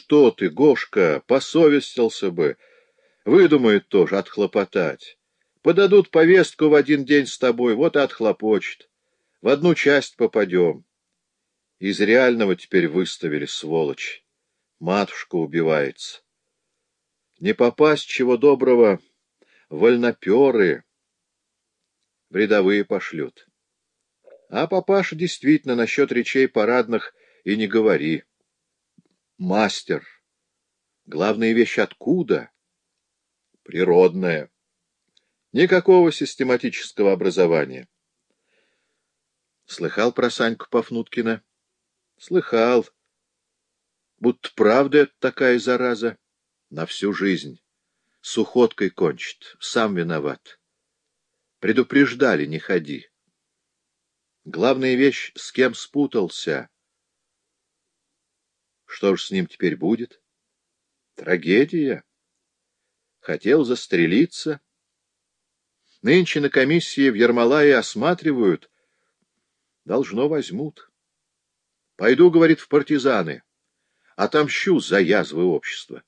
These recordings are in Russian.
что ты, Гошка, посовестился бы. Выдумает тоже отхлопотать. Подадут повестку в один день с тобой, вот и отхлопочет. В одну часть попадем. Из реального теперь выставили, сволочь. Матушка убивается. Не попасть, чего доброго, вольноперы в рядовые пошлют. А папаша действительно насчет речей парадных и не говори. Мастер. Главная вещь откуда? Природная. Никакого систематического образования. Слыхал про Саньку Пафнуткина? Слыхал. Будто правда это такая зараза. На всю жизнь. С уходкой кончит. Сам виноват. Предупреждали, не ходи. Главная вещь, с кем спутался. Что ж с ним теперь будет? Трагедия. Хотел застрелиться. Нынче на комиссии в Ермолае осматривают. Должно возьмут. Пойду, говорит, в партизаны. Отомщу за язвы общества.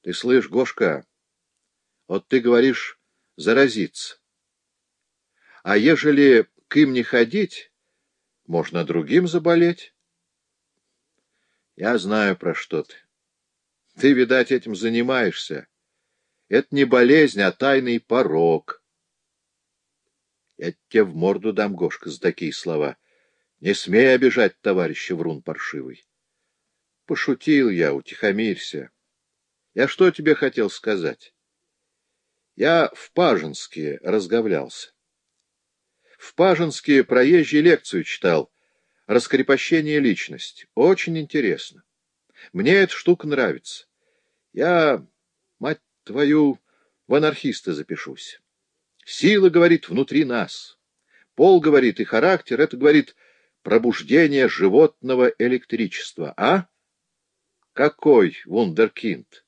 Ты слышь, Гошка, вот ты говоришь заразиться. А ежели к им не ходить, можно другим заболеть. Я знаю, про что ты. Ты, видать, этим занимаешься. Это не болезнь, а тайный порог. Я тебе в морду дам, Гошка, за такие слова. Не смей обижать товарища врун паршивый. Пошутил я, утихомирься. Я что тебе хотел сказать? Я в Пажинске разговлялся. В Пажинске проезжий лекцию читал «Раскрепощение личности». Очень интересно. Мне эта штука нравится. Я, мать твою, в анархисты запишусь. Сила, говорит, внутри нас. Пол, говорит, и характер — это, говорит, пробуждение животного электричества. А? Какой вундеркинд!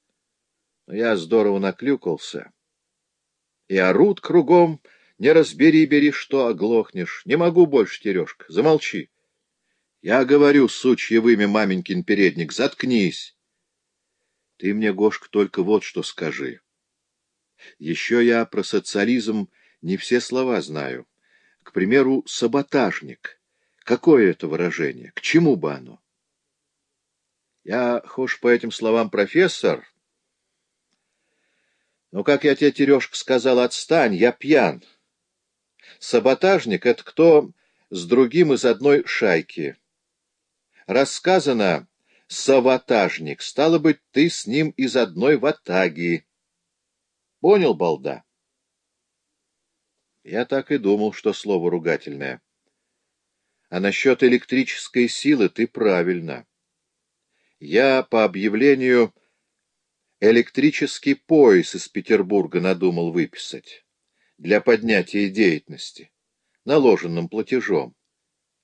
Я здорово наклюкался. И орут кругом, не разбери, бери, что оглохнешь. Не могу больше, Терешка, замолчи. Я говорю, сучье вымя, маменькин передник, заткнись. Ты мне, Гошка, только вот что скажи. Еще я про социализм не все слова знаю. К примеру, саботажник. Какое это выражение? К чему бы оно? Я, хошь по этим словам профессор, но, как я тебе, Терешка, сказал, отстань, я пьян. Саботажник — это кто с другим из одной шайки. Рассказано «саботажник», стало быть, ты с ним из одной ватаги. Понял, балда? Я так и думал, что слово ругательное. А насчет электрической силы ты правильно. Я по объявлению электрический пояс из Петербурга надумал выписать для поднятия деятельности, наложенным платежом.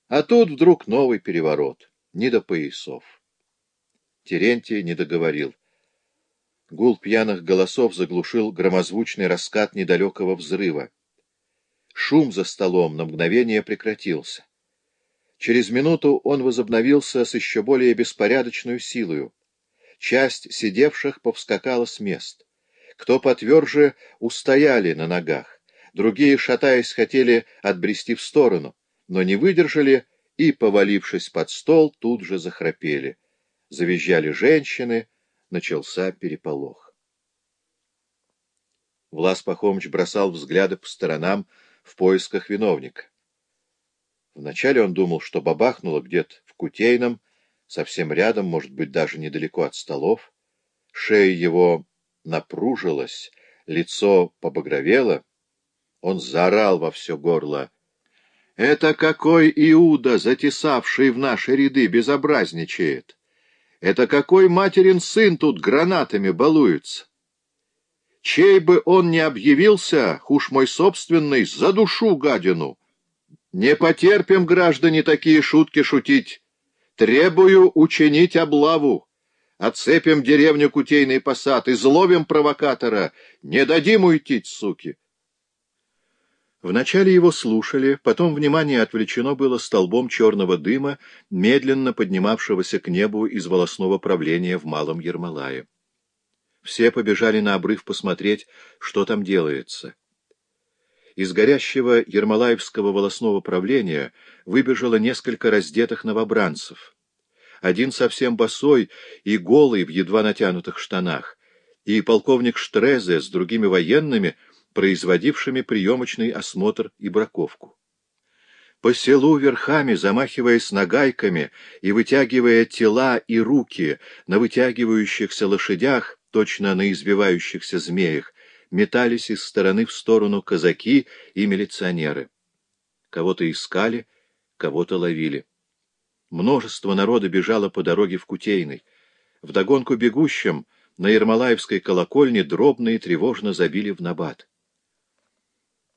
А тут вдруг новый переворот, не до поясов. Терентий не договорил. Гул пьяных голосов заглушил громозвучный раскат недалекого взрыва. Шум за столом на мгновение прекратился. Через минуту он возобновился с еще более беспорядочной силою. Часть сидевших повскакала с мест. Кто потверже, устояли на ногах. Другие, шатаясь, хотели отбрести в сторону, но не выдержали и, повалившись под стол, тут же захрапели. Завизжали женщины, начался переполох. Влас Пахомыч бросал взгляды по сторонам в поисках виновника. Вначале он думал, что бабахнуло где-то в Кутейном, совсем рядом, может быть, даже недалеко от столов. Шея его напружилась, лицо побагровело. Он заорал во все горло. «Это какой Иуда, затесавший в наши ряды, безобразничает! Это какой материн сын тут гранатами балуется! Чей бы он ни объявился, уж мой собственный, за душу гадину! Не потерпим, граждане, такие шутки шутить!» Требую учинить облаву. Отцепим деревню Кутейный посад, изловим провокатора. Не дадим уйти, суки. Вначале его слушали, потом внимание отвлечено было столбом черного дыма, медленно поднимавшегося к небу из волосного правления в Малом Ермолае. Все побежали на обрыв посмотреть, что там делается. Из горящего Ермолаевского волосного правления выбежало несколько раздетых новобранцев. Один совсем босой и голый в едва натянутых штанах, и полковник Штрезе с другими военными — производившими приемочный осмотр и браковку. По селу верхами, замахиваясь нагайками и вытягивая тела и руки на вытягивающихся лошадях, точно на избивающихся змеях, метались из стороны в сторону казаки и милиционеры. Кого-то искали, кого-то ловили. Множество народа бежало по дороге в Кутейный. Вдогонку бегущим на Ермолаевской колокольне дробно и тревожно забили в набат.